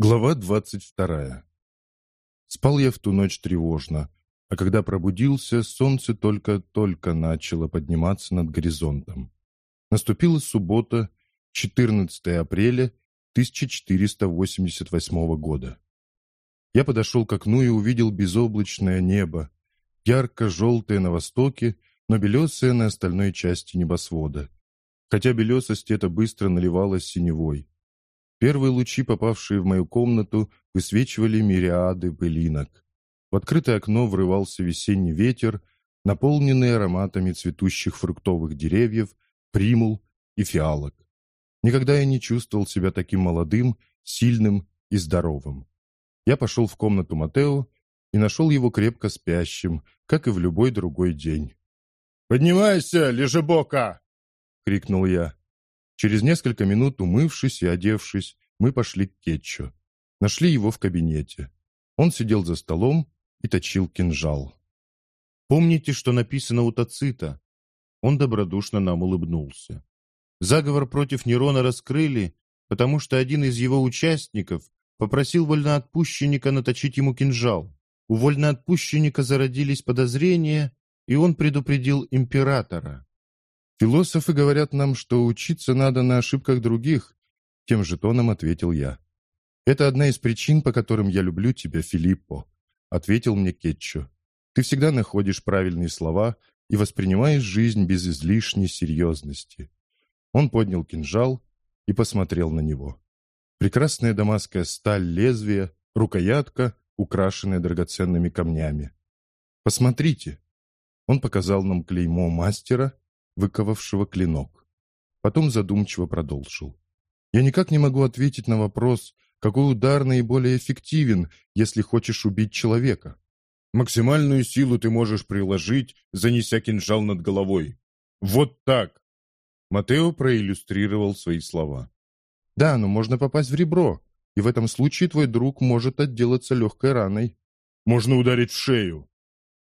Глава двадцать вторая. Спал я в ту ночь тревожно, а когда пробудился, солнце только-только начало подниматься над горизонтом. Наступила суббота, 14 апреля 1488 года. Я подошел к окну и увидел безоблачное небо, ярко-желтое на востоке, но белесое на остальной части небосвода. Хотя белесость эта быстро наливалась синевой. Первые лучи, попавшие в мою комнату, высвечивали мириады пылинок. В открытое окно врывался весенний ветер, наполненный ароматами цветущих фруктовых деревьев, примул и фиалок. Никогда я не чувствовал себя таким молодым, сильным и здоровым. Я пошел в комнату Матео и нашел его крепко спящим, как и в любой другой день. «Поднимайся, лежебока!» — крикнул я. Через несколько минут, умывшись и одевшись, мы пошли к Кетчу. Нашли его в кабинете. Он сидел за столом и точил кинжал. «Помните, что написано у Тацита?» Он добродушно нам улыбнулся. Заговор против Нерона раскрыли, потому что один из его участников попросил вольноотпущенника наточить ему кинжал. У вольноотпущенника зародились подозрения, и он предупредил императора. Философы говорят нам, что учиться надо на ошибках других, тем же тоном ответил я. Это одна из причин, по которым я люблю тебя, Филиппо, ответил мне Кетчо. Ты всегда находишь правильные слова и воспринимаешь жизнь без излишней серьезности. Он поднял кинжал и посмотрел на него. Прекрасная дамасская сталь лезвия, рукоятка, украшенная драгоценными камнями. Посмотрите. Он показал нам клеймо мастера, выковавшего клинок. Потом задумчиво продолжил. «Я никак не могу ответить на вопрос, какой удар наиболее эффективен, если хочешь убить человека. Максимальную силу ты можешь приложить, занеся кинжал над головой. Вот так!» Матео проиллюстрировал свои слова. «Да, но можно попасть в ребро, и в этом случае твой друг может отделаться легкой раной. Можно ударить в шею.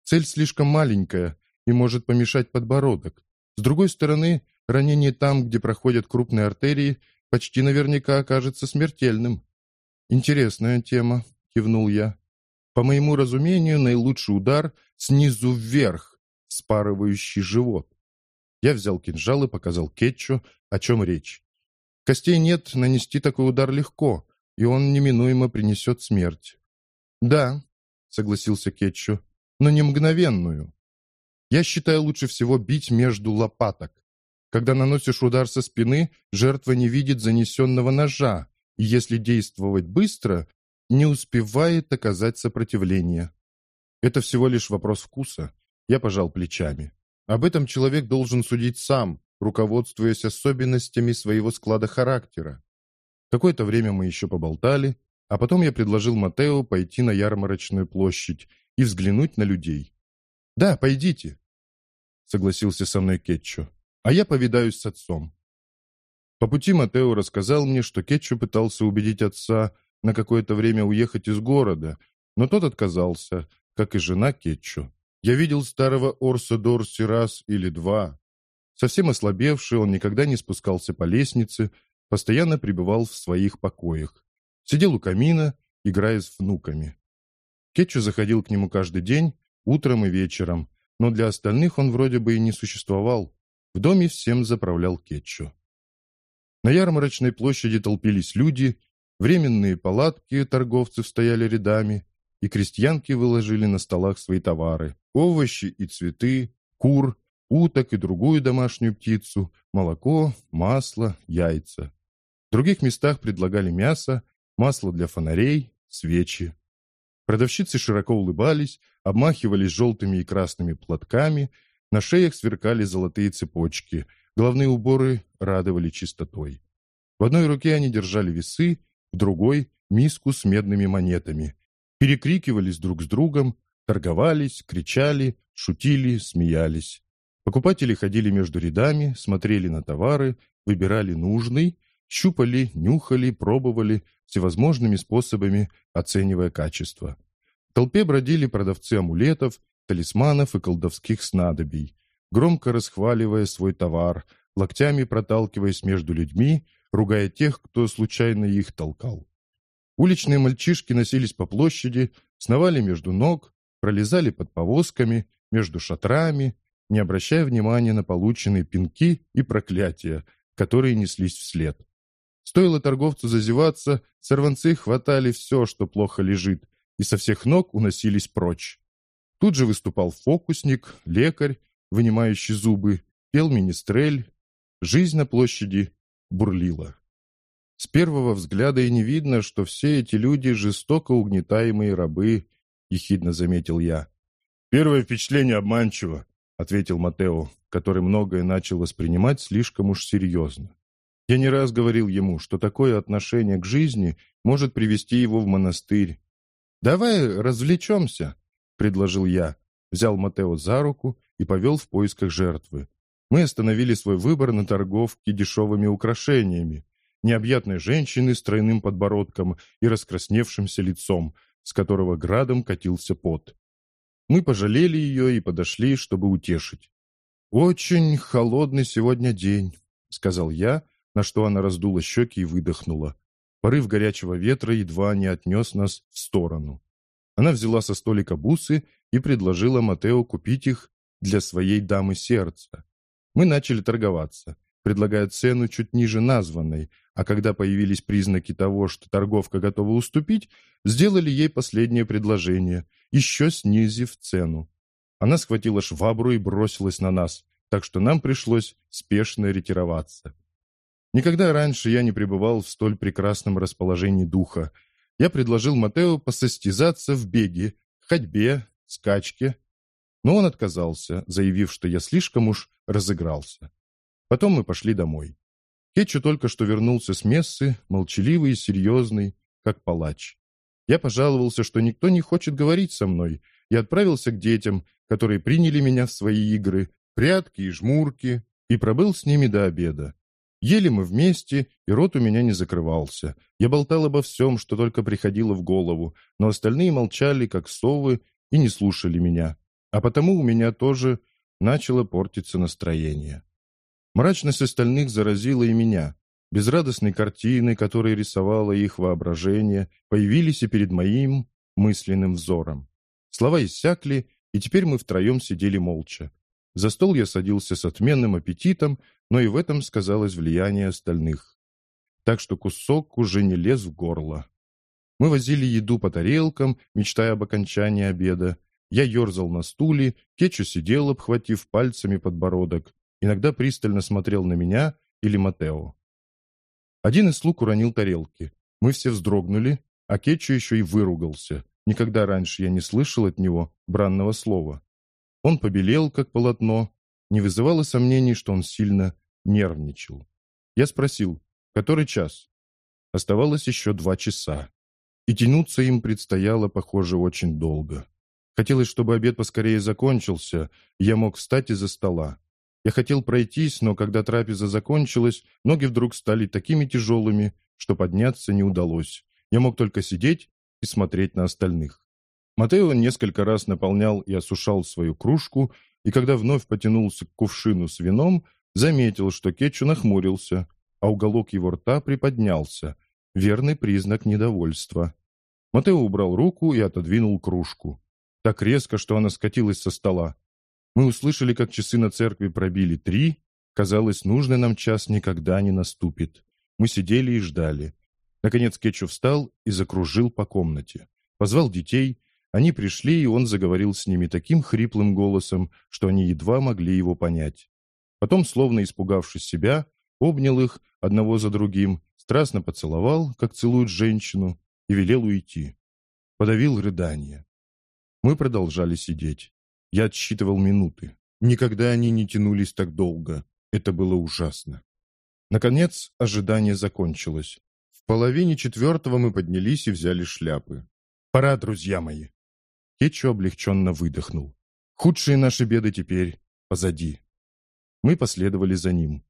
Цель слишком маленькая и может помешать подбородок. С другой стороны, ранение там, где проходят крупные артерии, почти наверняка окажется смертельным. «Интересная тема», — кивнул я. «По моему разумению, наилучший удар снизу вверх, спарывающий живот». Я взял кинжал и показал Кетчу, о чем речь. Костей нет, нанести такой удар легко, и он неминуемо принесет смерть. «Да», — согласился Кетчу, — «но не мгновенную. Я считаю лучше всего бить между лопаток. Когда наносишь удар со спины, жертва не видит занесенного ножа, и если действовать быстро, не успевает оказать сопротивление. Это всего лишь вопрос вкуса. Я пожал плечами. Об этом человек должен судить сам, руководствуясь особенностями своего склада характера. Какое-то время мы еще поболтали, а потом я предложил Матео пойти на ярмарочную площадь и взглянуть на людей. «Да, пойдите», — согласился со мной Кетчу, «а я повидаюсь с отцом». По пути Матео рассказал мне, что Кетчу пытался убедить отца на какое-то время уехать из города, но тот отказался, как и жена Кетчу. Я видел старого Орса Дорси раз или два. Совсем ослабевший, он никогда не спускался по лестнице, постоянно пребывал в своих покоях. Сидел у камина, играя с внуками. Кетчу заходил к нему каждый день, утром и вечером, но для остальных он вроде бы и не существовал. В доме всем заправлял Кетчу. На ярмарочной площади толпились люди, временные палатки торговцев стояли рядами, и крестьянки выложили на столах свои товары – овощи и цветы, кур, уток и другую домашнюю птицу, молоко, масло, яйца. В других местах предлагали мясо, масло для фонарей, свечи. Продавщицы широко улыбались, обмахивались желтыми и красными платками, на шеях сверкали золотые цепочки, головные уборы радовали чистотой. В одной руке они держали весы, в другой — миску с медными монетами. Перекрикивались друг с другом, торговались, кричали, шутили, смеялись. Покупатели ходили между рядами, смотрели на товары, выбирали нужный, щупали, нюхали, пробовали, всевозможными способами оценивая качество. В толпе бродили продавцы амулетов, талисманов и колдовских снадобий, громко расхваливая свой товар, локтями проталкиваясь между людьми, ругая тех, кто случайно их толкал. Уличные мальчишки носились по площади, сновали между ног, пролезали под повозками, между шатрами, не обращая внимания на полученные пинки и проклятия, которые неслись вслед. Стоило торговцу зазеваться, сорванцы хватали все, что плохо лежит, и со всех ног уносились прочь. Тут же выступал фокусник, лекарь, вынимающий зубы, пел министрель. Жизнь на площади бурлила. С первого взгляда и не видно, что все эти люди жестоко угнетаемые рабы, ехидно заметил я. Первое впечатление обманчиво, ответил Матео, который многое начал воспринимать слишком уж серьезно. Я не раз говорил ему, что такое отношение к жизни может привести его в монастырь. «Давай развлечемся», — предложил я, взял Матео за руку и повел в поисках жертвы. Мы остановили свой выбор на торговке дешевыми украшениями, необъятной женщины с тройным подбородком и раскрасневшимся лицом, с которого градом катился пот. Мы пожалели ее и подошли, чтобы утешить. «Очень холодный сегодня день», — сказал я, на что она раздула щеки и выдохнула. Порыв горячего ветра едва не отнес нас в сторону. Она взяла со столика бусы и предложила Матео купить их для своей дамы сердца. Мы начали торговаться предлагая цену чуть ниже названной, а когда появились признаки того, что торговка готова уступить, сделали ей последнее предложение, еще снизив цену. Она схватила швабру и бросилась на нас, так что нам пришлось спешно ретироваться. Никогда раньше я не пребывал в столь прекрасном расположении духа. Я предложил Матео посостязаться в беге, ходьбе, скачке, но он отказался, заявив, что я слишком уж разыгрался. Потом мы пошли домой. Кетчу только что вернулся с мессы, молчаливый и серьезный, как палач. Я пожаловался, что никто не хочет говорить со мной, и отправился к детям, которые приняли меня в свои игры, прятки и жмурки, и пробыл с ними до обеда. Ели мы вместе, и рот у меня не закрывался. Я болтал обо всем, что только приходило в голову, но остальные молчали, как совы, и не слушали меня. А потому у меня тоже начало портиться настроение. Мрачность остальных заразила и меня. Безрадостные картины, которые рисовало их воображение, появились и перед моим мысленным взором. Слова иссякли, и теперь мы втроем сидели молча. За стол я садился с отменным аппетитом, но и в этом сказалось влияние остальных. Так что кусок уже не лез в горло. Мы возили еду по тарелкам, мечтая об окончании обеда. Я ерзал на стуле, Кетчу сидел, обхватив пальцами подбородок иногда пристально смотрел на меня или Матео. Один из слуг уронил тарелки. Мы все вздрогнули, а Кетчу еще и выругался. Никогда раньше я не слышал от него бранного слова. Он побелел, как полотно, не вызывало сомнений, что он сильно нервничал. Я спросил, который час? Оставалось еще два часа. И тянуться им предстояло, похоже, очень долго. Хотелось, чтобы обед поскорее закончился, я мог встать из-за стола. Я хотел пройтись, но когда трапеза закончилась, ноги вдруг стали такими тяжелыми, что подняться не удалось. Я мог только сидеть и смотреть на остальных. Матео несколько раз наполнял и осушал свою кружку, и когда вновь потянулся к кувшину с вином, заметил, что Кетчу нахмурился, а уголок его рта приподнялся, верный признак недовольства. Матео убрал руку и отодвинул кружку. Так резко, что она скатилась со стола. Мы услышали, как часы на церкви пробили три. Казалось, нужный нам час никогда не наступит. Мы сидели и ждали. Наконец Кетчу встал и закружил по комнате. Позвал детей. Они пришли, и он заговорил с ними таким хриплым голосом, что они едва могли его понять. Потом, словно испугавшись себя, обнял их одного за другим, страстно поцеловал, как целуют женщину, и велел уйти. Подавил рыдание. Мы продолжали сидеть. Я отсчитывал минуты. Никогда они не тянулись так долго. Это было ужасно. Наконец, ожидание закончилось. В половине четвертого мы поднялись и взяли шляпы. «Пора, друзья мои!» Кетчу облегченно выдохнул. «Худшие наши беды теперь позади». Мы последовали за ним.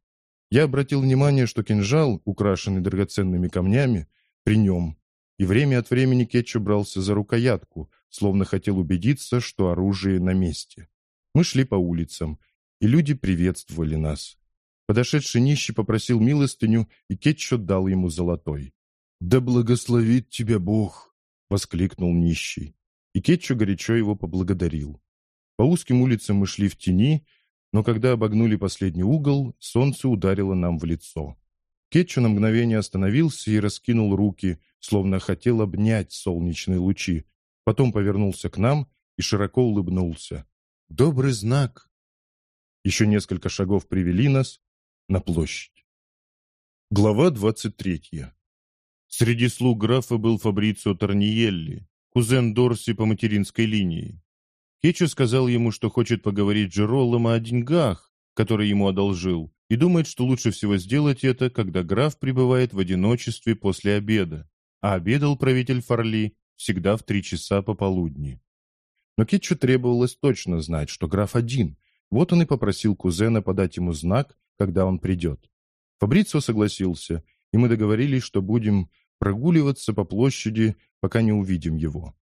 Я обратил внимание, что кинжал, украшенный драгоценными камнями, при нем, и время от времени Кетчу брался за рукоятку, словно хотел убедиться, что оружие на месте. Мы шли по улицам, и люди приветствовали нас. Подошедший нищий попросил милостыню, и Кетчу дал ему золотой. «Да благословит тебя Бог!» — воскликнул нищий. И Кетчу горячо его поблагодарил. По узким улицам мы шли в тени, но когда обогнули последний угол, солнце ударило нам в лицо. Кетчу на мгновение остановился и раскинул руки, словно хотел обнять солнечные лучи. Потом повернулся к нам и широко улыбнулся. «Добрый знак!» Еще несколько шагов привели нас на площадь. Глава двадцать третья. Среди слуг графа был Фабрицио Торниелли, кузен Дорси по материнской линии. Кетчу сказал ему, что хочет поговорить с Джеролом о деньгах, которые ему одолжил, и думает, что лучше всего сделать это, когда граф пребывает в одиночестве после обеда, а обедал правитель Фарли всегда в три часа пополудни. Но Кетчу требовалось точно знать, что граф один. Вот он и попросил кузена подать ему знак, когда он придет. Фабрицио согласился, и мы договорились, что будем прогуливаться по площади, пока не увидим его.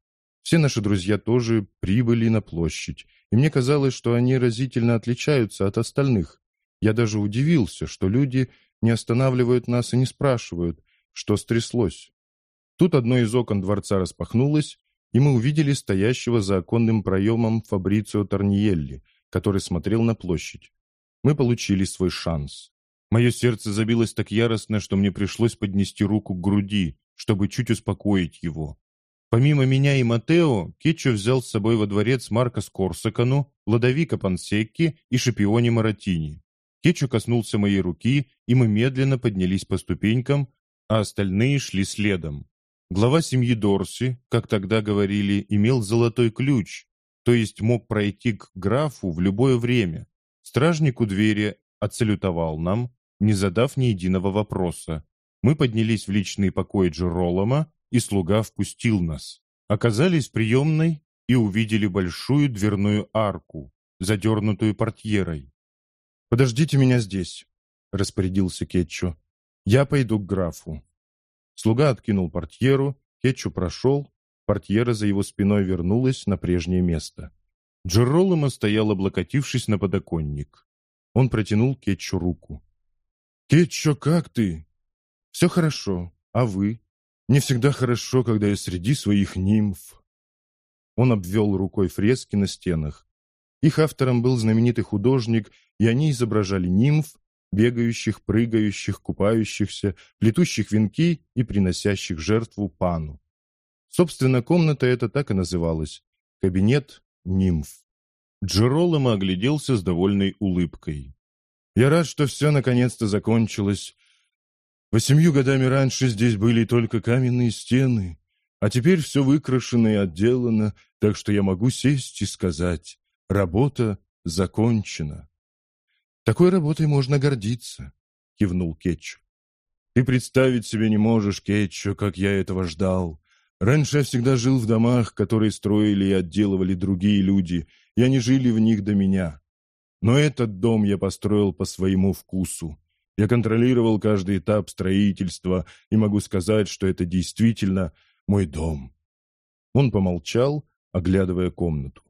Все наши друзья тоже прибыли на площадь, и мне казалось, что они разительно отличаются от остальных. Я даже удивился, что люди не останавливают нас и не спрашивают, что стряслось. Тут одно из окон дворца распахнулось, и мы увидели стоящего за оконным проемом Фабрицио Торниелли, который смотрел на площадь. Мы получили свой шанс. Мое сердце забилось так яростно, что мне пришлось поднести руку к груди, чтобы чуть успокоить его. Помимо меня и Матео, Кетчо взял с собой во дворец Марко Скорсакану, Ладовика Пансекки и Шапиони Маратини. Кетчо коснулся моей руки, и мы медленно поднялись по ступенькам, а остальные шли следом. Глава семьи Дорси, как тогда говорили, имел золотой ключ, то есть мог пройти к графу в любое время. Стражник у двери отсалютовал нам, не задав ни единого вопроса. Мы поднялись в личные покои Джеролома, и слуга впустил нас. Оказались в приемной и увидели большую дверную арку, задернутую портьерой. «Подождите меня здесь», — распорядился Кетчу. «Я пойду к графу». Слуга откинул портьеру, Кетчу прошел, портьера за его спиной вернулась на прежнее место. Джеролома стоял, облокотившись на подоконник. Он протянул Кетчу руку. «Кетчо, как ты?» «Все хорошо. А вы?» Мне всегда хорошо, когда я среди своих нимф». Он обвел рукой фрески на стенах. Их автором был знаменитый художник, и они изображали нимф, бегающих, прыгающих, купающихся, плетущих венки и приносящих жертву пану. Собственно, комната эта так и называлась — кабинет нимф. Джероломо огляделся с довольной улыбкой. «Я рад, что все наконец-то закончилось. Восемью годами раньше здесь были только каменные стены, а теперь все выкрашено и отделано, так что я могу сесть и сказать «работа закончена». «Такой работой можно гордиться», — кивнул Кетчу. «Ты представить себе не можешь, Кетчу, как я этого ждал. Раньше я всегда жил в домах, которые строили и отделывали другие люди, и они жили в них до меня. Но этот дом я построил по своему вкусу. Я контролировал каждый этап строительства и могу сказать, что это действительно мой дом. Он помолчал, оглядывая комнату.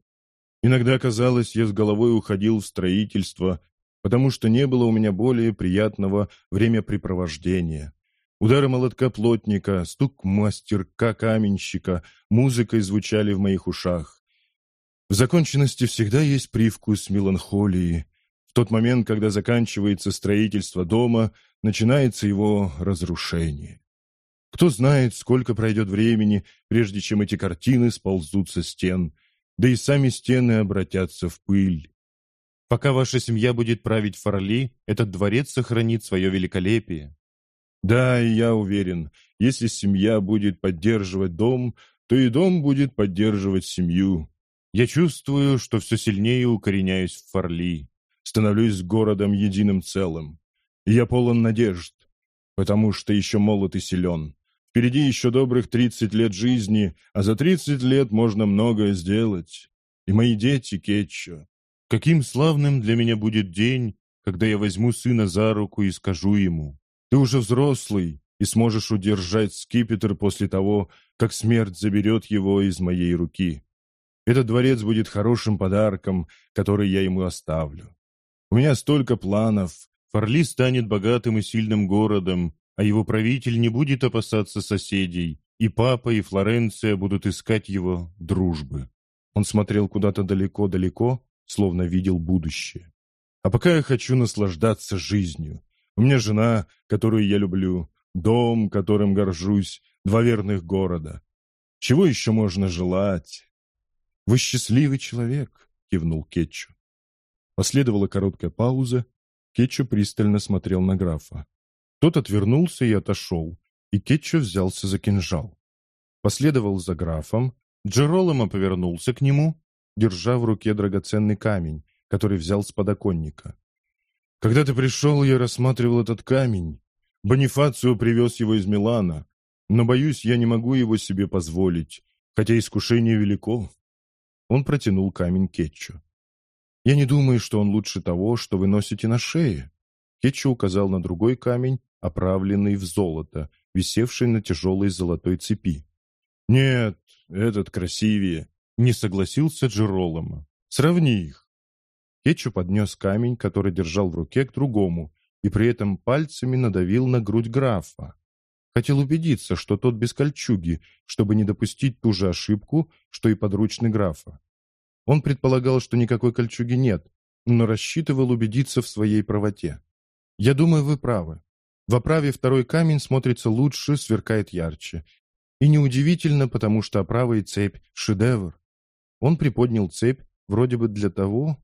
Иногда казалось, я с головой уходил в строительство, потому что не было у меня более приятного времяпрепровождения. Удары молотка плотника, стук мастерка каменщика, музыкой звучали в моих ушах. В законченности всегда есть привкус меланхолии, тот момент, когда заканчивается строительство дома, начинается его разрушение. Кто знает, сколько пройдет времени, прежде чем эти картины сползут со стен, да и сами стены обратятся в пыль. Пока ваша семья будет править Фарли, этот дворец сохранит свое великолепие. Да, и я уверен, если семья будет поддерживать дом, то и дом будет поддерживать семью. Я чувствую, что все сильнее укореняюсь в Фарли становлюсь городом единым целым. Я полон надежд, потому что еще молод и силен. Впереди еще добрых тридцать лет жизни, а за тридцать лет можно многое сделать. И мои дети, Кетчо. Каким славным для меня будет день, когда я возьму сына за руку и скажу ему, «Ты уже взрослый и сможешь удержать скипетр после того, как смерть заберет его из моей руки. Этот дворец будет хорошим подарком, который я ему оставлю. У меня столько планов. Фарли станет богатым и сильным городом, а его правитель не будет опасаться соседей, и папа, и Флоренция будут искать его дружбы. Он смотрел куда-то далеко-далеко, словно видел будущее. А пока я хочу наслаждаться жизнью. У меня жена, которую я люблю, дом, которым горжусь, два верных города. Чего еще можно желать? Вы счастливый человек, кивнул Кетчу. Последовала короткая пауза. Кетчу пристально смотрел на графа. Тот отвернулся и отошел, и Кетчу взялся за кинжал. Последовал за графом, Джероломо повернулся к нему, держа в руке драгоценный камень, который взял с подоконника. «Когда ты пришел, я рассматривал этот камень. Бонифацио привез его из Милана, но, боюсь, я не могу его себе позволить, хотя искушение велико». Он протянул камень Кетчу. «Я не думаю, что он лучше того, что вы носите на шее». Кетчу указал на другой камень, оправленный в золото, висевший на тяжелой золотой цепи. «Нет, этот красивее», — не согласился Джероломо. «Сравни их». Кетчу поднес камень, который держал в руке, к другому, и при этом пальцами надавил на грудь графа. Хотел убедиться, что тот без кольчуги, чтобы не допустить ту же ошибку, что и подручный графа. Он предполагал, что никакой кольчуги нет, но рассчитывал убедиться в своей правоте. «Я думаю, вы правы. В оправе второй камень смотрится лучше, сверкает ярче. И неудивительно, потому что оправа и цепь — шедевр. Он приподнял цепь вроде бы для того,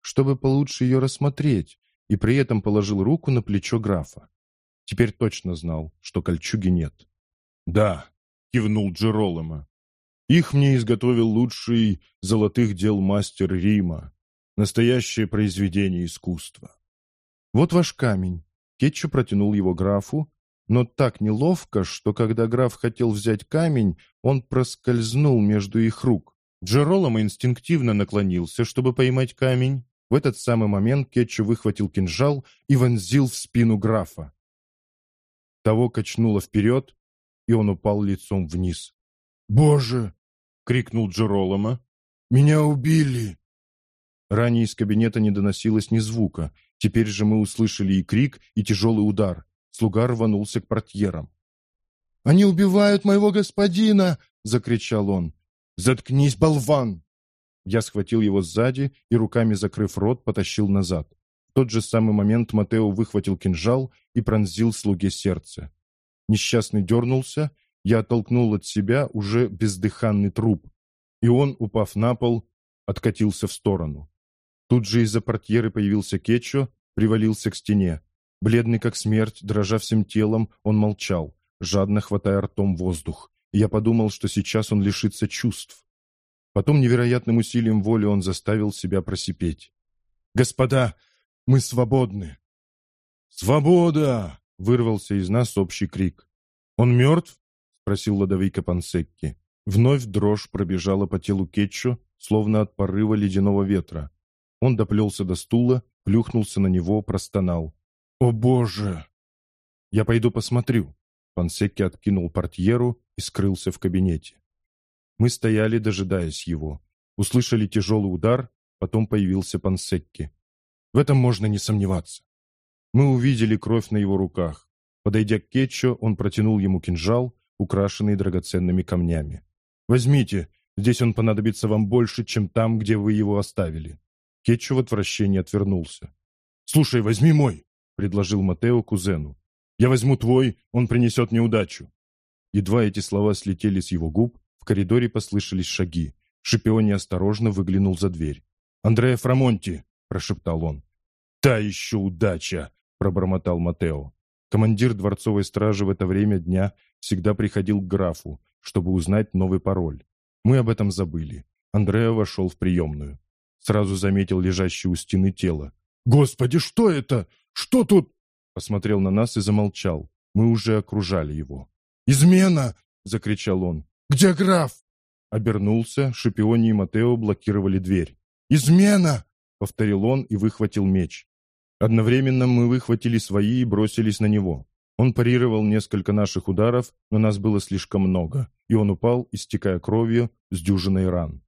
чтобы получше ее рассмотреть, и при этом положил руку на плечо графа. Теперь точно знал, что кольчуги нет. «Да», — кивнул Джеролома. «Их мне изготовил лучший золотых дел мастер Рима. Настоящее произведение искусства». «Вот ваш камень». Кетчу протянул его графу, но так неловко, что когда граф хотел взять камень, он проскользнул между их рук. Джероломо инстинктивно наклонился, чтобы поймать камень. В этот самый момент Кетчу выхватил кинжал и вонзил в спину графа. Того качнуло вперед, и он упал лицом вниз. «Боже!» — крикнул Джероломо. «Меня убили!» Ранее из кабинета не доносилось ни звука. Теперь же мы услышали и крик, и тяжелый удар. Слуга рванулся к портьерам. «Они убивают моего господина!» — закричал он. «Заткнись, болван!» Я схватил его сзади и, руками закрыв рот, потащил назад. Тот же самый момент Матео выхватил кинжал и пронзил слуге сердце. Несчастный дернулся, я оттолкнул от себя уже бездыханный труп, и он, упав на пол, откатился в сторону. Тут же из-за портьеры появился Кетчо, привалился к стене. Бледный как смерть, дрожа всем телом, он молчал, жадно хватая ртом воздух. я подумал, что сейчас он лишится чувств. Потом невероятным усилием воли он заставил себя просипеть. «Господа, мы свободны!» «Свобода!» — вырвался из нас общий крик. «Он мертв?» — спросил Ладовика Пансекки. Вновь дрожь пробежала по телу Кетчу, словно от порыва ледяного ветра. Он доплелся до стула, плюхнулся на него, простонал. «О боже!» «Я пойду посмотрю». Пансекки откинул портьеру и скрылся в кабинете. Мы стояли, дожидаясь его. Услышали тяжелый удар, потом появился Пансекки. В этом можно не сомневаться. Мы увидели кровь на его руках. Подойдя к Кетчо, он протянул ему кинжал, украшенный драгоценными камнями. «Возьмите, здесь он понадобится вам больше, чем там, где вы его оставили». Кетчо в отвращении отвернулся. «Слушай, возьми мой!» — предложил Матео кузену. «Я возьму твой, он принесет неудачу». Едва эти слова слетели с его губ, в коридоре послышались шаги. Шипиони осторожно выглянул за дверь. «Андреа Фрамонти!» — прошептал он. «Та еще удача!» — пробормотал Матео. Командир дворцовой стражи в это время дня всегда приходил к графу, чтобы узнать новый пароль. Мы об этом забыли. Андреа вошел в приемную. Сразу заметил лежащее у стены тело. «Господи, что это? Что тут?» Посмотрел на нас и замолчал. Мы уже окружали его. «Измена!» — закричал он. «Где граф?» Обернулся, Шипиони и Матео блокировали дверь. «Измена!» — повторил он и выхватил меч. Одновременно мы выхватили свои и бросились на него. Он парировал несколько наших ударов, но нас было слишком много, и он упал, истекая кровью, с дюжиной ран.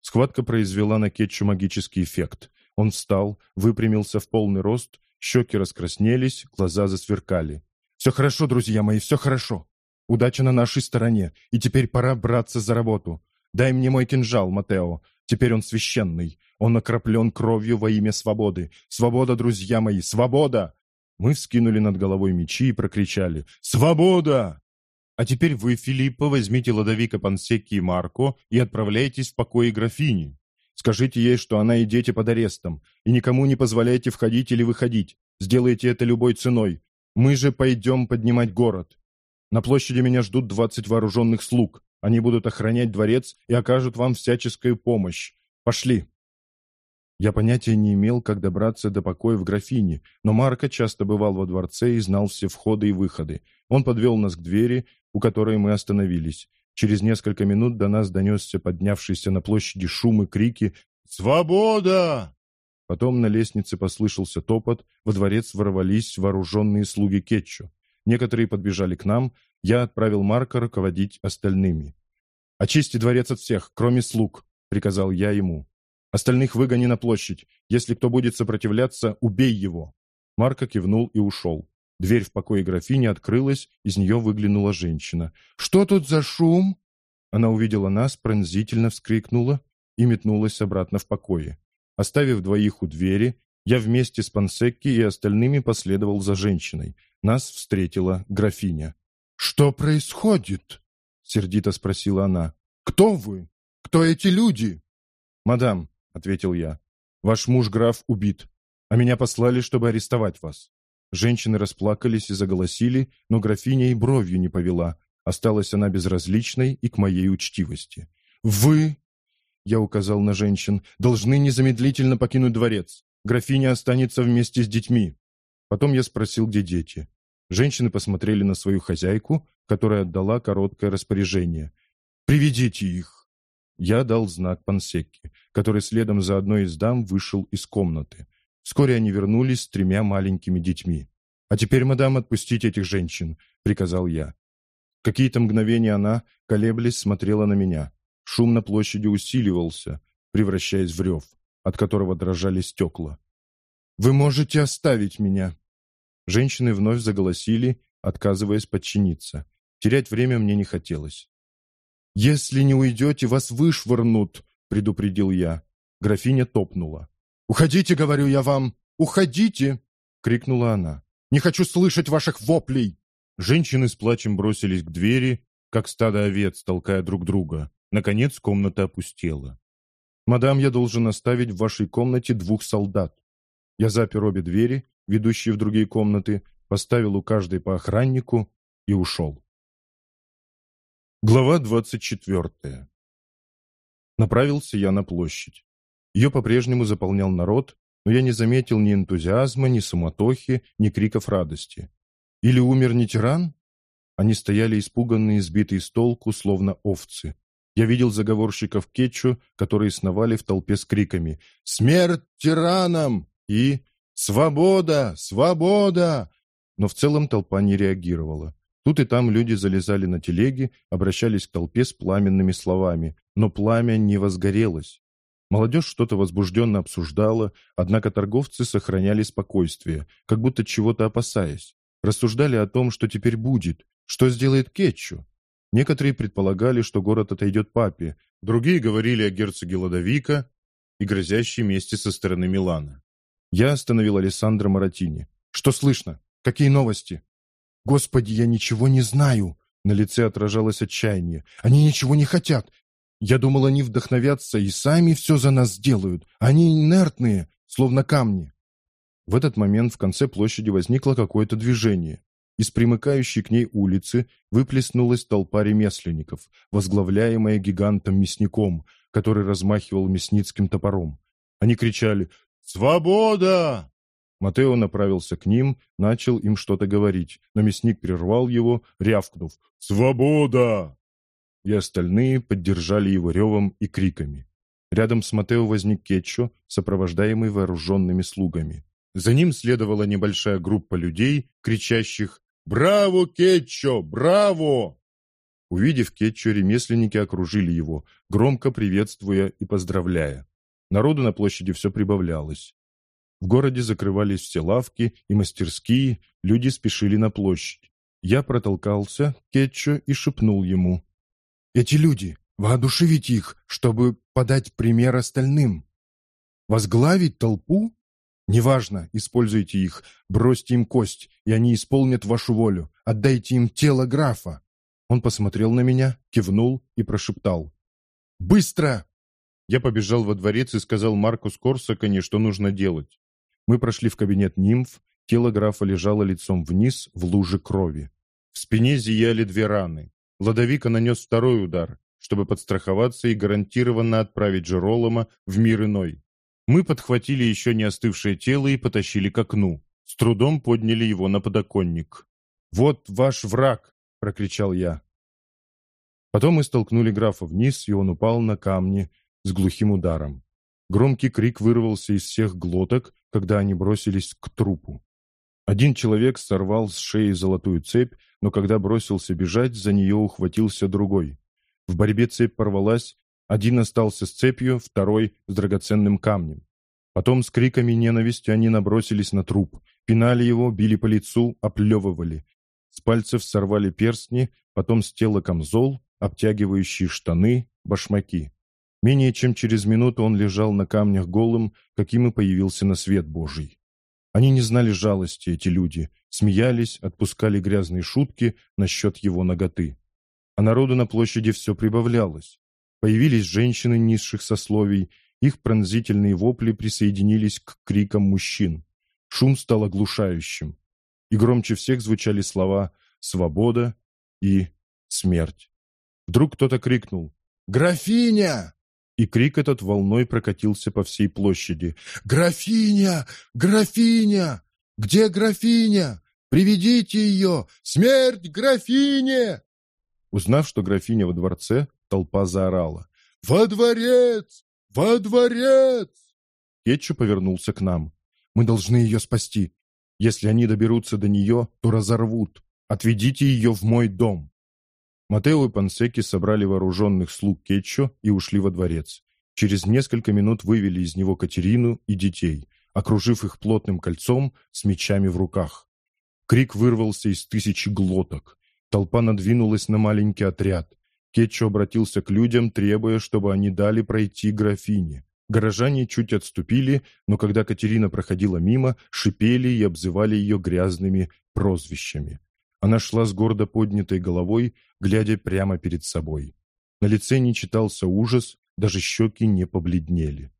Схватка произвела на Кетчу магический эффект. Он встал, выпрямился в полный рост, щеки раскраснелись, глаза засверкали. Все хорошо, друзья мои, все хорошо. Удача на нашей стороне, и теперь пора браться за работу. Дай мне мой кинжал, Матео. Теперь он священный. Он окроплен кровью во имя свободы. Свобода, друзья мои, свобода!» Мы вскинули над головой мечи и прокричали «Свобода!» «А теперь вы, Филиппо, возьмите Ладовика Пансекки и Марко и отправляйтесь в покои графини. Скажите ей, что она и дети под арестом, и никому не позволяйте входить или выходить. Сделайте это любой ценой. Мы же пойдем поднимать город. На площади меня ждут двадцать вооруженных слуг. Они будут охранять дворец и окажут вам всяческую помощь. Пошли!» Я понятия не имел, как добраться до покоя в графине, но Марко часто бывал во дворце и знал все входы и выходы. Он подвел нас к двери, у которой мы остановились. Через несколько минут до нас донесся поднявшийся на площади шум и крики «Свобода!». Потом на лестнице послышался топот, во дворец ворвались вооруженные слуги Кетчу. Некоторые подбежали к нам, я отправил Марка руководить остальными. «Очисти дворец от всех, кроме слуг», — приказал я ему. «Остальных выгони на площадь. Если кто будет сопротивляться, убей его». Марко кивнул и ушел. Дверь в покое графини открылась, из нее выглянула женщина. «Что тут за шум?» Она увидела нас, пронзительно вскрикнула и метнулась обратно в покое. Оставив двоих у двери, я вместе с Пансекки и остальными последовал за женщиной. Нас встретила графиня. «Что происходит?» — сердито спросила она. «Кто вы? Кто эти люди?» «Мадам», — ответил я, — «ваш муж граф убит, а меня послали, чтобы арестовать вас». Женщины расплакались и заголосили, но графиня и бровью не повела. Осталась она безразличной и к моей учтивости. «Вы, — я указал на женщин, — должны незамедлительно покинуть дворец. Графиня останется вместе с детьми. Потом я спросил, где дети. Женщины посмотрели на свою хозяйку, которая отдала короткое распоряжение. «Приведите их!» Я дал знак Пансекки, который следом за одной из дам вышел из комнаты. Вскоре они вернулись с тремя маленькими детьми. «А теперь, мадам, отпустите этих женщин», — приказал я. Какие-то мгновения она, колеблясь, смотрела на меня. Шум на площади усиливался, превращаясь в рев от которого дрожали стекла. «Вы можете оставить меня!» Женщины вновь заголосили, отказываясь подчиниться. Терять время мне не хотелось. «Если не уйдете, вас вышвырнут!» — предупредил я. Графиня топнула. «Уходите, говорю я вам! Уходите!» — крикнула она. «Не хочу слышать ваших воплей!» Женщины с плачем бросились к двери, как стадо овец, толкая друг друга. Наконец комната опустела. «Мадам, я должен оставить в вашей комнате двух солдат». Я запер обе двери, ведущие в другие комнаты, поставил у каждой по охраннику и ушел. Глава двадцать четвертая. Направился я на площадь. Ее по-прежнему заполнял народ, но я не заметил ни энтузиазма, ни суматохи, ни криков радости. Или умер не тиран? Они стояли испуганные, сбитые с толку, словно овцы. Я видел заговорщиков Кетчу, которые сновали в толпе с криками «Смерть тиранам!» и «Свобода! Свобода!» Но в целом толпа не реагировала. Тут и там люди залезали на телеги, обращались к толпе с пламенными словами, но пламя не возгорелось. Молодежь что-то возбужденно обсуждала, однако торговцы сохраняли спокойствие, как будто чего-то опасаясь. Рассуждали о том, что теперь будет, что сделает Кетчу. Некоторые предполагали, что город отойдет папе, другие говорили о герцоге Ладовика и грозящей мести со стороны Милана. Я остановил Алессандро Маратини. «Что слышно? Какие новости?» «Господи, я ничего не знаю!» На лице отражалось отчаяние. «Они ничего не хотят. Я думал, они вдохновятся и сами все за нас сделают. Они инертные, словно камни». В этот момент в конце площади возникло какое-то движение. Из примыкающей к ней улицы выплеснулась толпа ремесленников, возглавляемая гигантом-мясником, который размахивал мясницким топором. Они кричали «Свобода!». Матео направился к ним, начал им что-то говорить, но мясник прервал его, рявкнув «Свобода!». И остальные поддержали его ревом и криками. Рядом с Матео возник Кетчо, сопровождаемый вооруженными слугами. За ним следовала небольшая группа людей, кричащих «Браво, Кетчо! Браво!» Увидев Кетчо, ремесленники окружили его, громко приветствуя и поздравляя. Народу на площади все прибавлялось. В городе закрывались все лавки и мастерские, люди спешили на площадь. Я протолкался к Кетчо и шепнул ему. «Эти люди, воодушевить их, чтобы подать пример остальным. Возглавить толпу? Неважно, используйте их, бросьте им кость, и они исполнят вашу волю. Отдайте им тело графа». Он посмотрел на меня, кивнул и прошептал. «Быстро!» Я побежал во дворец и сказал Маркус Корсаконе, что нужно делать. Мы прошли в кабинет нимф, тело графа лежало лицом вниз в луже крови. В спине зияли две раны. Ладовика нанес второй удар, чтобы подстраховаться и гарантированно отправить Джеролома в мир иной. Мы подхватили еще не остывшее тело и потащили к окну. С трудом подняли его на подоконник. «Вот ваш враг!» — прокричал я. Потом мы столкнули графа вниз, и он упал на камни с глухим ударом. Громкий крик вырвался из всех глоток, когда они бросились к трупу. Один человек сорвал с шеи золотую цепь, но когда бросился бежать, за нее ухватился другой. В борьбе цепь порвалась, один остался с цепью, второй — с драгоценным камнем. Потом с криками ненависти они набросились на труп, пинали его, били по лицу, оплевывали. С пальцев сорвали перстни, потом с тела камзол, обтягивающие штаны, башмаки. Менее чем через минуту он лежал на камнях голым, каким и появился на свет Божий. Они не знали жалости, эти люди, смеялись, отпускали грязные шутки насчет его ноготы. А народу на площади все прибавлялось. Появились женщины низших сословий, их пронзительные вопли присоединились к крикам мужчин. Шум стал оглушающим. И громче всех звучали слова «свобода» и «смерть». Вдруг кто-то крикнул «Графиня!» И крик этот волной прокатился по всей площади. «Графиня! Графиня! Где графиня? Приведите ее! Смерть графине!» Узнав, что графиня во дворце, толпа заорала. «Во дворец! Во дворец!» Кетчу повернулся к нам. «Мы должны ее спасти. Если они доберутся до нее, то разорвут. Отведите ее в мой дом!» Матео и Пансеки собрали вооруженных слуг Кетчо и ушли во дворец. Через несколько минут вывели из него Катерину и детей, окружив их плотным кольцом с мечами в руках. Крик вырвался из тысячи глоток. Толпа надвинулась на маленький отряд. Кетчо обратился к людям, требуя, чтобы они дали пройти графине. Горожане чуть отступили, но когда Катерина проходила мимо, шипели и обзывали ее грязными прозвищами. Она шла с гордо поднятой головой, глядя прямо перед собой. На лице не читался ужас, даже щеки не побледнели.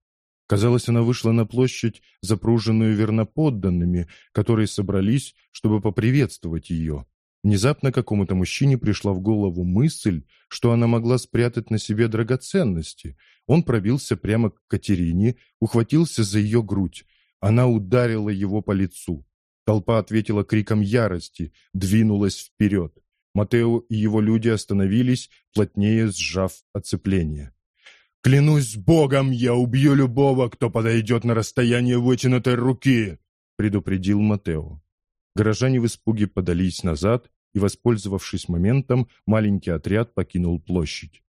Казалось, она вышла на площадь, запруженную верноподданными, которые собрались, чтобы поприветствовать ее. Внезапно какому-то мужчине пришла в голову мысль, что она могла спрятать на себе драгоценности. Он пробился прямо к Катерине, ухватился за ее грудь. Она ударила его по лицу. Толпа ответила криком ярости, двинулась вперед. Матео и его люди остановились, плотнее сжав оцепление. «Клянусь Богом, я убью любого, кто подойдет на расстояние вытянутой руки!» предупредил Матео. Горожане в испуге подались назад, и, воспользовавшись моментом, маленький отряд покинул площадь.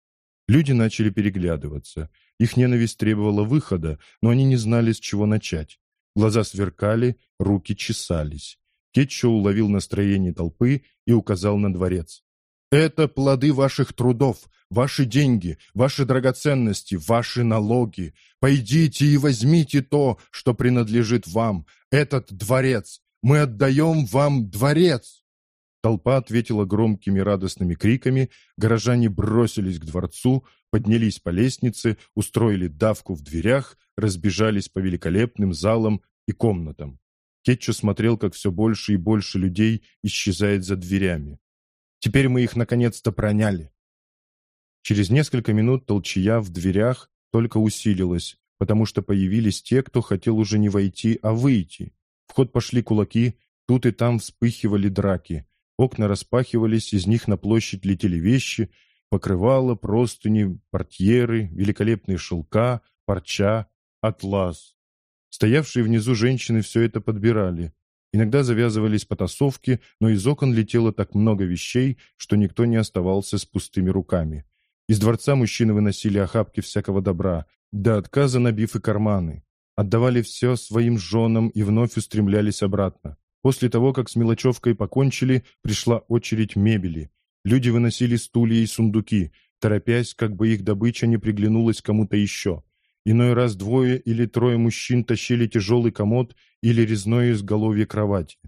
Люди начали переглядываться. Их ненависть требовала выхода, но они не знали, с чего начать. Глаза сверкали, руки чесались. Кетчо уловил настроение толпы и указал на дворец. «Это плоды ваших трудов, ваши деньги, ваши драгоценности, ваши налоги. Пойдите и возьмите то, что принадлежит вам, этот дворец. Мы отдаем вам дворец!» Толпа ответила громкими радостными криками, горожане бросились к дворцу, поднялись по лестнице, устроили давку в дверях, разбежались по великолепным залам и комнатам. Кетчу смотрел, как все больше и больше людей исчезает за дверями. Теперь мы их наконец-то проняли. Через несколько минут толчья в дверях только усилилась, потому что появились те, кто хотел уже не войти, а выйти. В ход пошли кулаки, тут и там вспыхивали драки. Окна распахивались, из них на площадь летели вещи, покрывало, простыни, портьеры, великолепные шелка, парча, атлас. Стоявшие внизу женщины все это подбирали. Иногда завязывались потасовки, но из окон летело так много вещей, что никто не оставался с пустыми руками. Из дворца мужчины выносили охапки всякого добра, до отказа набив и карманы. Отдавали все своим женам и вновь устремлялись обратно. После того, как с мелочевкой покончили, пришла очередь мебели. Люди выносили стулья и сундуки, торопясь, как бы их добыча не приглянулась кому-то еще. Иной раз двое или трое мужчин тащили тяжелый комод или резное изголовье кровати.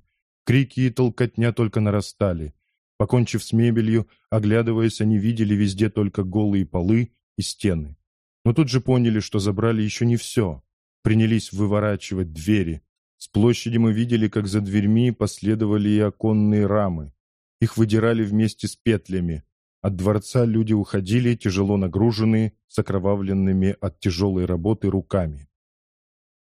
Крики и толкотня только нарастали. Покончив с мебелью, оглядываясь, они видели везде только голые полы и стены. Но тут же поняли, что забрали еще не все. Принялись выворачивать двери. С площади мы видели, как за дверьми последовали и оконные рамы. Их выдирали вместе с петлями. От дворца люди уходили, тяжело нагруженные, с окровавленными от тяжелой работы руками.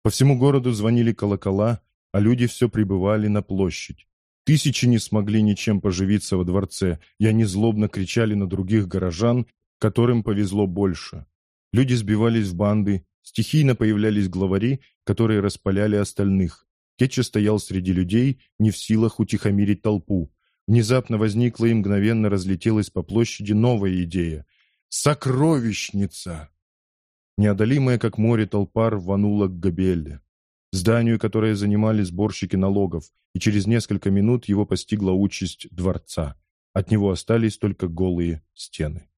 По всему городу звонили колокола, а люди все прибывали на площадь. Тысячи не смогли ничем поживиться во дворце, и они злобно кричали на других горожан, которым повезло больше. Люди сбивались в банды, стихийно появлялись главари, которые распаляли остальных. Кетча стоял среди людей, не в силах утихомирить толпу. Внезапно возникла и мгновенно разлетелась по площади новая идея. «Сокровищница!» Неодолимая, как море, толпа рванула к Габелле зданию, которое занимали сборщики налогов, и через несколько минут его постигла участь дворца. От него остались только голые стены.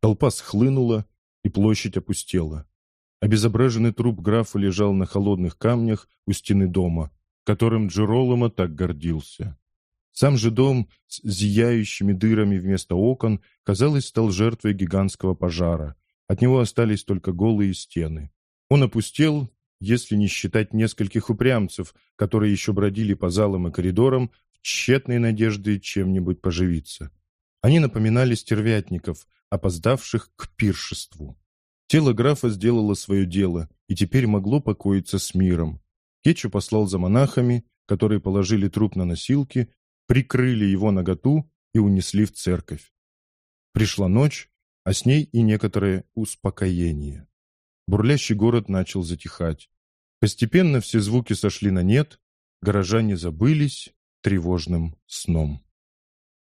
Толпа схлынула, и площадь опустела. Обезображенный труп графа лежал на холодных камнях у стены дома, которым Джероломо так гордился. Сам же дом с зияющими дырами вместо окон, казалось, стал жертвой гигантского пожара. От него остались только голые стены. Он опустел если не считать нескольких упрямцев, которые еще бродили по залам и коридорам в тщетной надежде чем-нибудь поживиться. Они напоминали стервятников, опоздавших к пиршеству. Тело графа сделало свое дело и теперь могло покоиться с миром. Кетчу послал за монахами, которые положили труп на носилки, прикрыли его наготу и унесли в церковь. Пришла ночь, а с ней и некоторое успокоение. Бурлящий город начал затихать. Постепенно все звуки сошли на нет, горожане забылись тревожным сном.